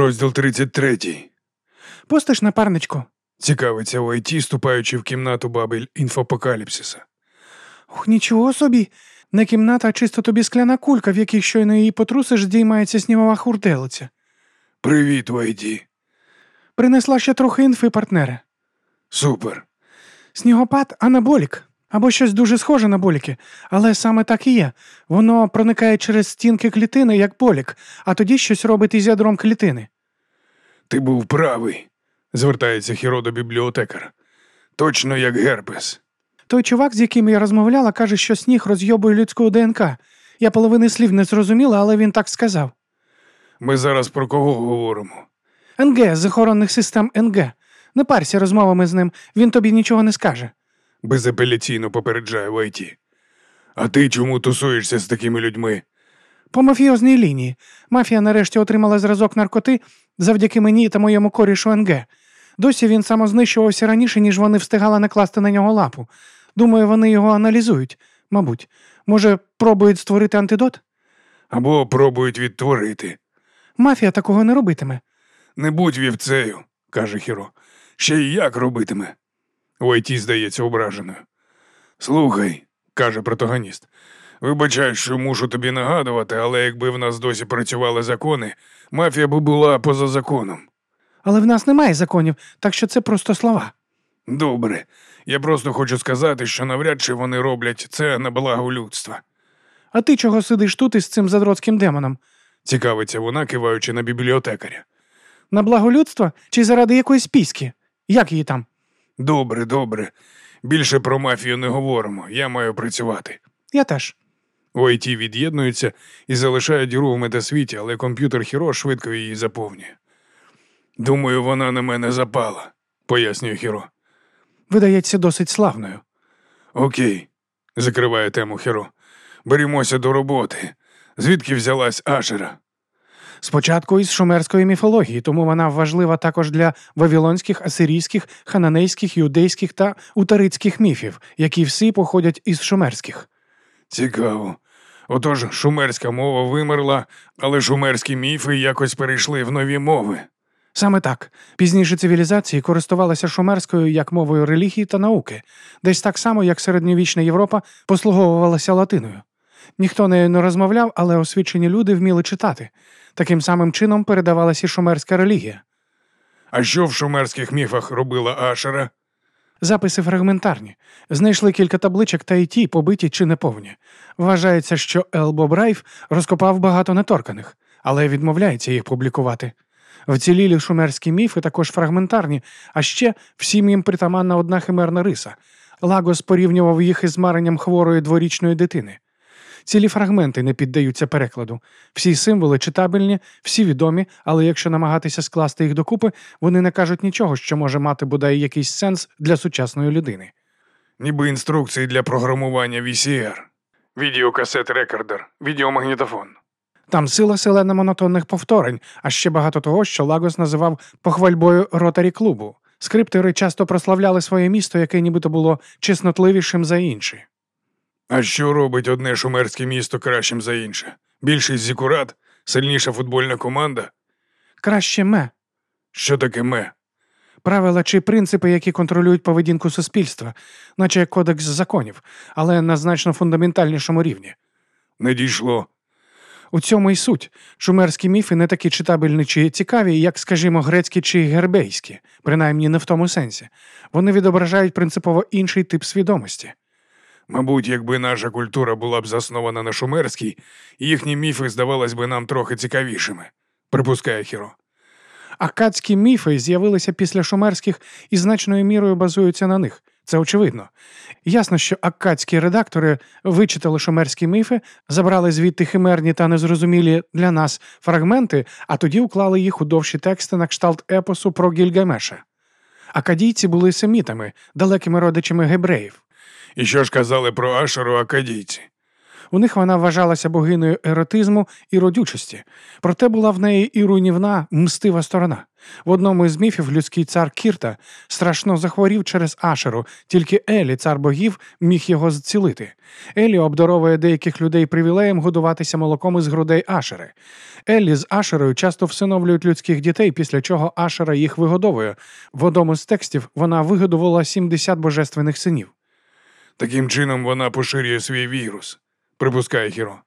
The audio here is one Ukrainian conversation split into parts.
Розділ 33. Пустиш напарничку. Цікавиться ІТ, ступаючи в кімнату бабель інфопокаліпсиса. Ух, нічого собі. Не кімната, а чисто тобі скляна кулька, в якій щойно її потрусиш, здіймається снігова хурделиця. Привіт, Вайді. Принесла ще трохи інфи, партнере. Супер. Снігопад анаболік. Або щось дуже схоже на боліки, але саме так і є. Воно проникає через стінки клітини, як болік, а тоді щось робить із ядром клітини. Ти був правий, звертається Хіро до бібліотекара. Точно як герпес. Той чувак, з яким я розмовляла, каже, що сніг розйобує людську ДНК. Я половини слів не зрозуміла, але він так сказав. Ми зараз про кого говоримо? НГ з охоронних систем НГ. Не парся розмовами з ним, він тобі нічого не скаже. Безапеляційно попереджає Вайті. А ти чому тусуєшся з такими людьми? По мафіозній лінії. Мафія нарешті отримала зразок наркоти завдяки мені та моєму корішу НГ. Досі він самознищувався раніше, ніж вони встигали накласти на нього лапу. Думаю, вони його аналізують, мабуть. Може, пробують створити антидот? Або пробують відтворити. Мафія такого не робитиме. Не будь вівцею, каже Хіро. Ще й як робитиме. Вайті здається ображеною. Слухай, каже протагоніст. Вибачай, що мушу тобі нагадувати, але якби в нас досі працювали закони, мафія би була поза законом. Але в нас немає законів, так що це просто слова. Добре. Я просто хочу сказати, що навряд чи вони роблять це на благо людства. А ти чого сидиш тут із цим задротським демоном? Цікавиться вона, киваючи на бібліотекаря. На благо людства чи заради якоїсь піськи? Як її там? Добре, добре. Більше про мафію не говоримо. Я маю працювати. Я теж. ОІТ від'єднується і залишає діру в метасвіті, але комп'ютер Хіро швидко її заповнює. Думаю, вона на мене запала, пояснює Хіро. Видається досить славною. Окей, закриває тему Хіро. Берімося до роботи. Звідки взялась Ашера? Спочатку із шумерської міфології, тому вона важлива також для вавилонських, асирійських, хананейських, юдейських та утарицьких міфів, які всі походять із шумерських. Цікаво. Отож, шумерська мова вимерла, але шумерські міфи якось перейшли в нові мови. Саме так. Пізніше цивілізації користувалися шумерською як мовою релігії та науки, десь так само, як середньовічна Європа послуговувалася латиною. Ніхто нею не розмовляв, але освічені люди вміли читати. Таким самим чином передавалася і шумерська релігія. А що в шумерських міфах робила Ашера? Записи фрагментарні. Знайшли кілька табличок та й ті, побиті чи неповні. Вважається, що Елбо Брайф розкопав багато неторканих, але відмовляється їх публікувати. Вцілілі шумерські міфи також фрагментарні, а ще всім їм притаманна одна химерна риса. Лагос порівнював їх із маренням хворої дворічної дитини. Цілі фрагменти не піддаються перекладу. Всі символи читабельні, всі відомі, але якщо намагатися скласти їх докупи, вони не кажуть нічого, що може мати бодай якийсь сенс для сучасної людини. Ніби інструкції для програмування VCR. Відеокасет рекордер, відеомагнітофон. Там сила селена монотонних повторень, а ще багато того, що Лагос називав похвальбою ротарі клубу. Скриптори часто прославляли своє місто, яке нібито було чеснотливішим за інші. А що робить одне шумерське місто кращим за інше? Більшість зікурат, сильніша футбольна команда. Краще ме. Що таке ме? Правила чи принципи, які контролюють поведінку суспільства, наче кодекс законів, але на значно фундаментальнішому рівні. Не дійшло. У цьому й суть. Шумерські міфи не такі читабельні чи цікаві, як, скажімо, грецькі чи гербейські, принаймні не в тому сенсі. Вони відображають принципово інший тип свідомості. Мабуть, якби наша культура була б заснована на шумерській, їхні міфи здавались би нам трохи цікавішими, припускає Хіро. Акадські міфи з'явилися після шумерських і значною мірою базуються на них. Це очевидно. Ясно, що акадські редактори вичитали шумерські міфи, забрали звідти химерні та незрозумілі для нас фрагменти, а тоді уклали їх у довші тексти на кшталт епосу про Гільгамеша. Акадійці були семітами, далекими родичами гебреїв. І що ж казали про Ашеру акадійці? У них вона вважалася богиною еротизму і родючості, проте була в неї і руйнівна, мстива сторона. В одному із міфів людський цар Кірта страшно захворів через Ашеру, тільки Елі, цар богів, міг його зцілити. Елі обдаровує деяких людей привілеєм годуватися молоком із грудей Ашери. Еллі з Ашерою часто всиновлюють людських дітей, після чого Ашера їх вигодовує. В одному з текстів вона вигодувала 70 божественних синів. Таким чином вона поширює свій вірус, припускає Хіро.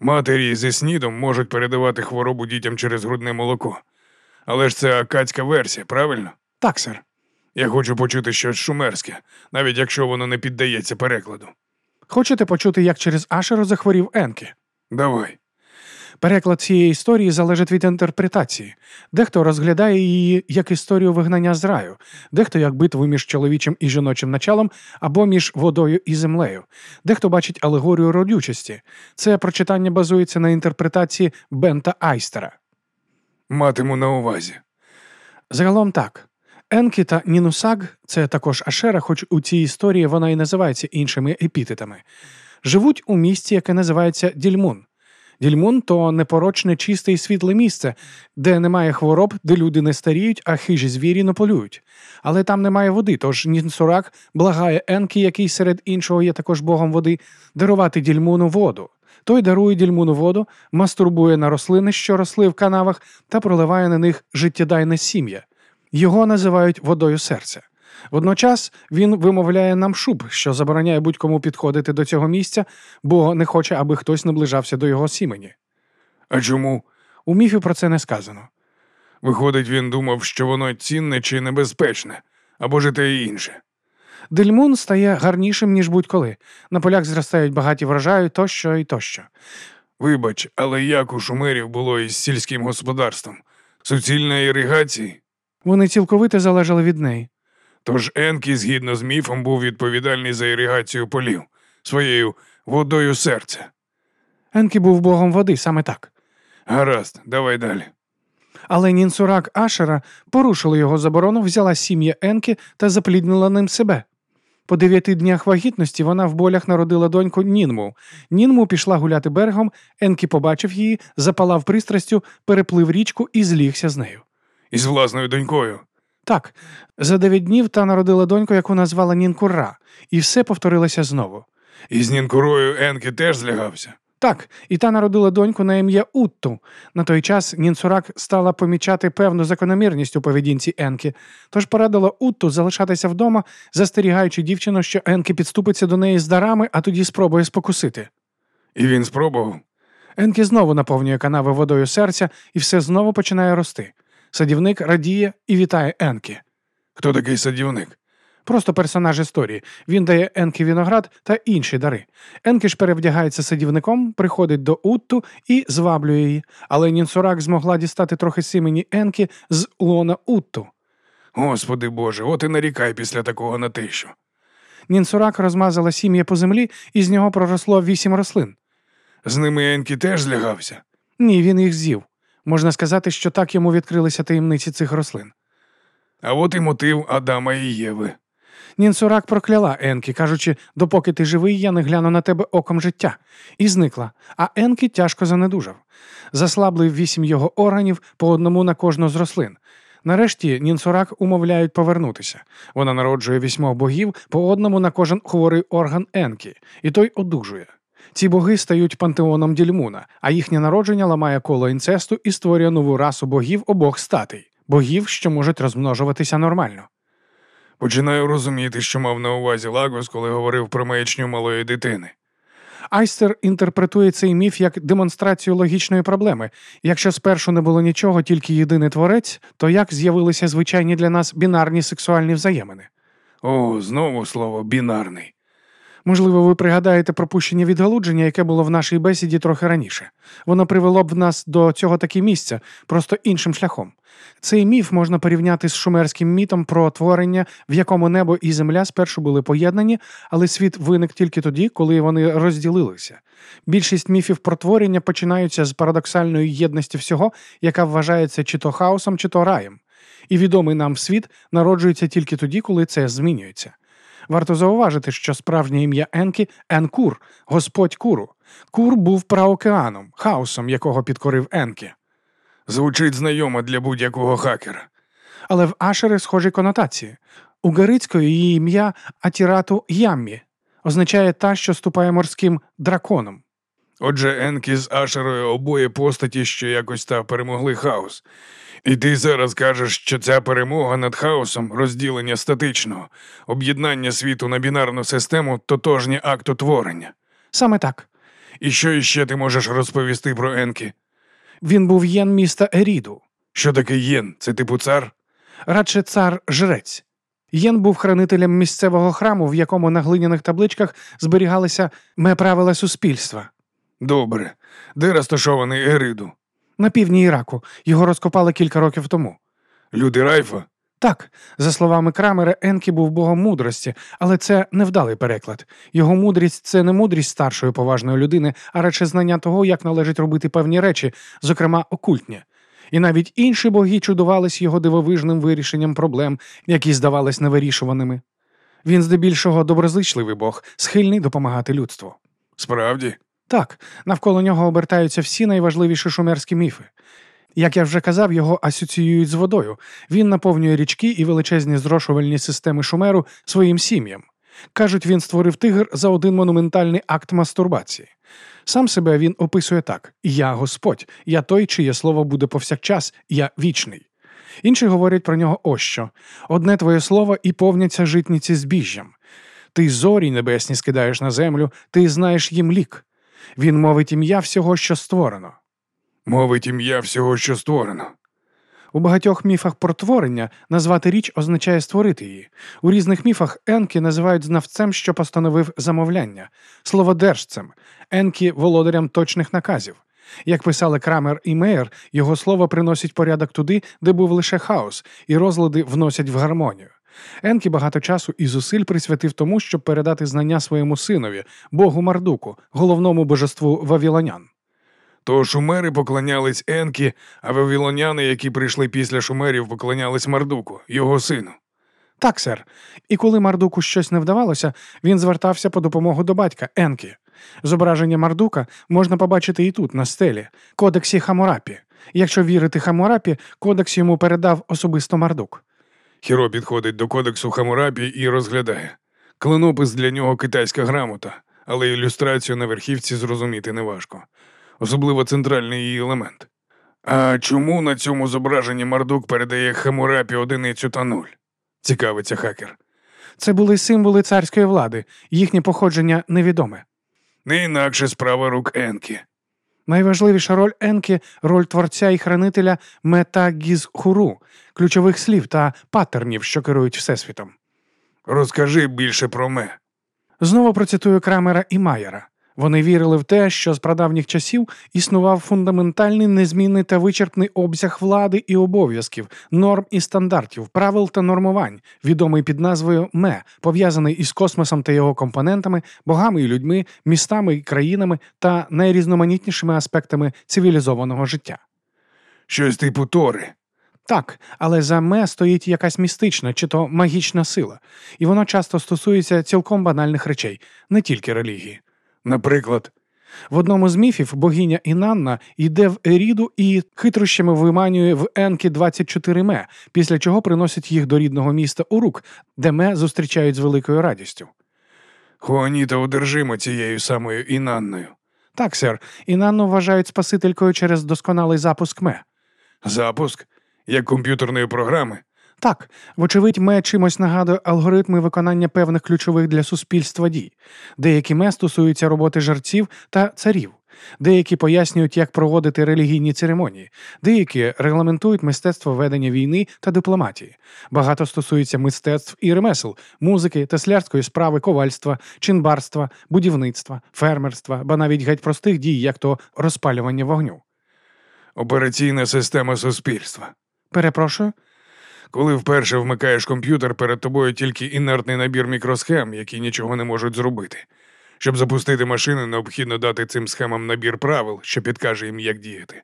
Матері зі снідом можуть передавати хворобу дітям через грудне молоко. Але ж це акадська версія, правильно? Так, сер. Я хочу почути щось шумерське, навіть якщо воно не піддається перекладу. Хочете почути, як через Ашеру захворів Енкі? Давай. Переклад цієї історії залежить від інтерпретації. Дехто розглядає її як історію вигнання з раю, дехто як битву між чоловічим і жіночим началом або між водою і землею, дехто бачить алегорію родючості. Це прочитання базується на інтерпретації Бента Айстера. Матиму на увазі. Загалом так. Енкі та Нінусаг це також Ашера, хоч у цій історії вона і називається іншими епітетами, живуть у місті, яке називається Дільмун. Дільмун то непорочне, чисте і світле місце, де немає хвороб, де люди не старіють, а хижі звірі не полюють. Але там немає води, тож Нінсурак благає Енкі, який серед іншого є також богом води, дарувати дільмуну воду. Той дарує дільмуну воду, мастурбує на рослини, що росли в канавах, та проливає на них життєдайне сім'я. Його називають водою серця. Водночас він вимовляє нам шуб, що забороняє будь-кому підходити до цього місця, бо не хоче, аби хтось наближався до його сімені. А чому? У міфі про це не сказано. Виходить, він думав, що воно цінне чи небезпечне, або ж те і інше. Дельмун стає гарнішим, ніж будь-коли. На полях зростають багаті врожаї тощо і тощо. Вибач, але як у шумерів було із сільським господарством? Суцільна іригації? Вони цілковито залежали від неї. Тож Енкі, згідно з міфом, був відповідальний за іригацію полів своєю водою серця. Енкі був богом води, саме так. Гаразд, давай далі. Але Нінсурак Ашера порушила його заборону, взяла сім'я Енкі та запліднила ним себе. По дев'яти днях вагітності вона в болях народила доньку Нінму. Нінму пішла гуляти берегом, Енкі побачив її, запалав пристрастю, переплив річку і злігся з нею. Із власною донькою. Так, за дев'ять днів та народила доньку, яку назвала Нінкура, і все повторилося знову. І з Нінкурою Енкі теж злягався. Так, і та народила доньку на ім'я Утту. На той час Нінцурак стала помічати певну закономірність у поведінці Енкі, тож порадила Утту залишатися вдома, застерігаючи дівчину, що Енкі підступиться до неї з дарами, а тоді спробує спокусити. І він спробував. Енкі знову наповнює канави водою серця, і все знову починає рости. Садівник радіє і вітає Енкі. Хто такий садівник? Просто персонаж історії. Він дає Енкі виноград та інші дари. Енкі ж перевдягається садівником, приходить до Утту і зваблює її, але Нінсурак змогла дістати трохи сімені Енкі з лона Утту. Господи Боже, от і нарікай після такого на те. Нінсурак розмазала сім'я по землі, і з нього проросло вісім рослин. З ними Енкі теж злягався. Ні, він їх з'їв. Можна сказати, що так йому відкрилися таємниці цих рослин. А от і мотив Адама і Єви. Нінсурак прокляла Енкі, кажучи, допоки ти живий, я не гляну на тебе оком життя, і зникла, а Енкі тяжко занедужав. Заслаблив вісім його органів по одному на кожну з рослин. Нарешті Нінсурак умовляють повернутися. Вона народжує вісьмох богів по одному на кожен хворий орган Енкі, і той одужує. Ці боги стають пантеоном Дільмуна, а їхнє народження ламає коло інцесту і створює нову расу богів обох статей, богів, що можуть розмножуватися нормально. Починаю розуміти, що мав на увазі Лагос, коли говорив про маячню малої дитини. Айстер інтерпретує цей міф як демонстрацію логічної проблеми. Якщо спершу не було нічого, тільки єдиний творець, то як з'явилися звичайні для нас бінарні сексуальні взаємини? О, знову слово бінарний. Можливо, ви пригадаєте пропущення відгалудження, яке було в нашій бесіді трохи раніше. Воно привело б нас до цього таки місця, просто іншим шляхом. Цей міф можна порівняти з шумерським мітом про творення, в якому небо і земля спершу були поєднані, але світ виник тільки тоді, коли вони розділилися. Більшість міфів про творення починаються з парадоксальної єдності всього, яка вважається чи то хаосом, чи то раєм. І відомий нам світ народжується тільки тоді, коли це змінюється. Варто зауважити, що справжнє ім'я Енкі Енкур, Господь Куру. Кур був праокеаном, хаосом, якого підкорив Енкі. Звучить знайомо для будь-якого хакера. Але в Ашери схожі конотації. У Гарицької її ім'я Атірату Яммі означає та, що ступає морським драконом. Отже, Енкі з Ашерою обоє постаті, що якось та перемогли хаос. І ти зараз кажеш, що ця перемога над хаосом, розділення статичного, об'єднання світу на бінарну систему тотожні акту творення. Саме так. І що іще ти можеш розповісти про Енкі? Він був єн міста Еріду, Що таке єн? Це типу цар? радше цар жрець. Єн був хранителем місцевого храму, в якому на глиняних табличках зберігалися ме правила суспільства. Добре. Де розташований Ериду? На півдні Іраку його розкопали кілька років тому. Люди Райфа? Так, за словами Крамера, Енкі був богом мудрості, але це невдалий переклад. Його мудрість це не мудрість старшої поважної людини, а радше знання того, як належить робити певні речі, зокрема окультні. І навіть інші боги чудувались його дивовижним вирішенням проблем, які здавались невирішуваними. Він здебільшого доброзичливий бог, схильний допомагати людству. Справді? Так, навколо нього обертаються всі найважливіші шумерські міфи. Як я вже казав, його асоціюють з водою. Він наповнює річки і величезні зрошувальні системи шумеру своїм сім'ям. Кажуть, він створив тигр за один монументальний акт мастурбації. Сам себе він описує так: Я Господь, я той, чиє слово буде повсякчас, я вічний. Інші говорять про нього ось що одне твоє слово і повняться житниці збіжжям. Ти зорі небесні скидаєш на землю, ти знаєш їм лік. Він мовить ім'я всього, що створено. Мовить ім'я всього, що створено. У багатьох міфах про творення назвати річ означає створити її. У різних міфах Енкі називають знавцем, що постановив замовляння, словодержцем, Енкі володарям точних наказів. Як писали Крамер і Мейер, його слово приносить порядок туди, де був лише хаос, і розлади вносять в гармонію. Енкі багато часу і зусиль присвятив тому, щоб передати знання своєму синові, богу Мардуку, головному божеству вавілонян. То шумери поклонялись Енкі, а вавілоняни, які прийшли після шумерів, поклонялись Мардуку, його сину. Так, сер. І коли Мардуку щось не вдавалося, він звертався по допомогу до батька Енкі. Зображення Мардука можна побачити і тут, на стелі, кодексі Хамурапі. Якщо вірити Хамурапі, кодекс йому передав особисто Мардук. Хіро підходить до кодексу Хамурапі і розглядає. Клинопис для нього китайська грамота, але ілюстрацію на верхівці зрозуміти неважко, особливо центральний її елемент. А чому на цьому зображенні Мардук передає Хамурапі одиницю та нуль? Цікавиться хакер. Це були символи царської влади, їхнє походження невідоме. Не інакше справа рук Енкі. Найважливіша роль Енкі роль творця і хранителя метагізхуру, ключових слів та паттернів, що керують Всесвітом. Розкажи більше про ме. Знову процитую Крамера і Майера. Вони вірили в те, що з прадавніх часів існував фундаментальний, незмінний та вичерпний обсяг влади і обов'язків, норм і стандартів, правил та нормувань, відомий під назвою ме, пов'язаний із космосом та його компонентами, богами і людьми, містами і країнами та найрізноманітнішими аспектами цивілізованого життя. Щось типу Тори. Так, але за ме стоїть якась містична чи то магічна сила, і воно часто стосується цілком банальних речей, не тільки релігії. Наприклад, В одному з міфів богиня Інанна йде в Еріду і хитрощами виманює в Енкі 24 ме, після чого приносить їх до рідного міста Урук, де ме зустрічають з великою радістю. Хуаніта одержима цією самою Інанною. Так, сер, Інанну вважають спасителькою через досконалий запуск ме. Запуск як комп'ютерної програми. Так, вочевидь, ме чимось нагадує алгоритми виконання певних ключових для суспільства дій. Деякі ме стосуються роботи жарців та царів, деякі пояснюють, як проводити релігійні церемонії, деякі регламентують мистецтво ведення війни та дипломатії. Багато стосується мистецтв і ремесел, музики, теслярської справи, ковальства, чинбарства, будівництва, фермерства, ба навіть геть простих дій, як то розпалювання вогню. Операційна система суспільства. Перепрошую. Коли вперше вмикаєш комп'ютер, перед тобою тільки інертний набір мікросхем, які нічого не можуть зробити. Щоб запустити машину, необхідно дати цим схемам набір правил, що підкаже їм, як діяти.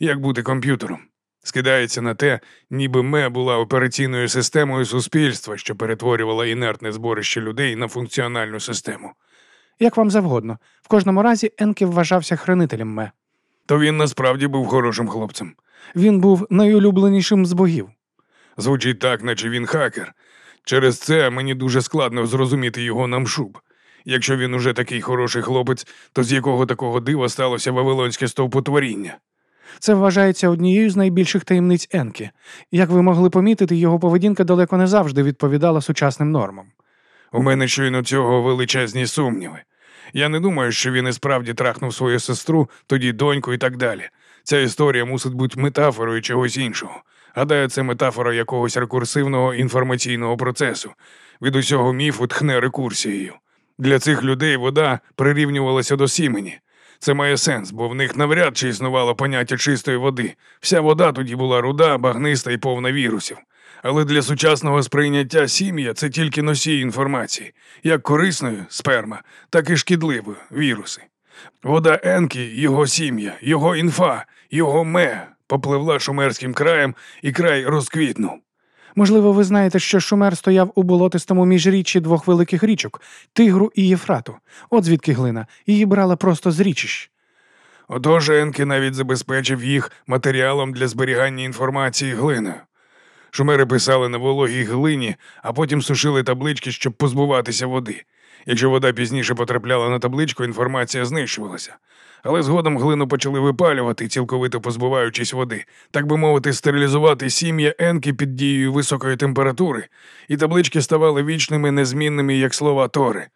Як бути комп'ютером? Скидається на те, ніби ме була операційною системою суспільства, що перетворювала інертне зборище людей на функціональну систему. Як вам завгодно. В кожному разі Енкі вважався хранителем ме. То він насправді був хорошим хлопцем. Він був найулюбленішим з богів. Звучить так, наче він хакер. Через це мені дуже складно зрозуміти його намшуб. Якщо він уже такий хороший хлопець, то з якого такого дива сталося вавилонське стовпотворіння? Це вважається однією з найбільших таємниць Енкі. Як ви могли помітити, його поведінка далеко не завжди відповідала сучасним нормам. У мене щойно цього величезні сумніви. Я не думаю, що він і справді трахнув свою сестру, тоді доньку і так далі. Ця історія мусить бути метафорою чогось іншого. Гадаю, це метафора якогось рекурсивного інформаційного процесу. Від усього міфу тхне рекурсією. Для цих людей вода прирівнювалася до сімені. Це має сенс, бо в них навряд чи існувало поняття чистої води. Вся вода тоді була руда, багниста і повна вірусів. Але для сучасного сприйняття сім'я це тільки носій інформації, як корисною сперма, так і шкідливою віруси. Вода Енкі, його сім'я, його інфа, його ме попливла шумерським краєм, і край розквітнув. Можливо, ви знаєте, що Шумер стояв у болотистому міжріччі двох великих річок Тигру і Єфрату. От звідки глина. Її брала просто з річищ. Отож Енкі навіть забезпечив їх матеріалом для зберігання інформації глиною. Шумери писали на вологій глині, а потім сушили таблички, щоб позбуватися води. Якщо вода пізніше потрапляла на табличку, інформація знищувалася. Але згодом глину почали випалювати, цілковито позбуваючись води, так би мовити, стерилізувати сім'я Енки під дією високої температури, і таблички ставали вічними, незмінними, як слова Тори.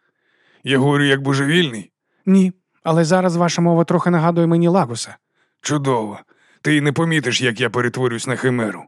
Я говорю як божевільний. Ні. Але зараз ваша мова трохи нагадує мені Лагуса. Чудово. Ти й не помітиш, як я перетворюсь на химеру.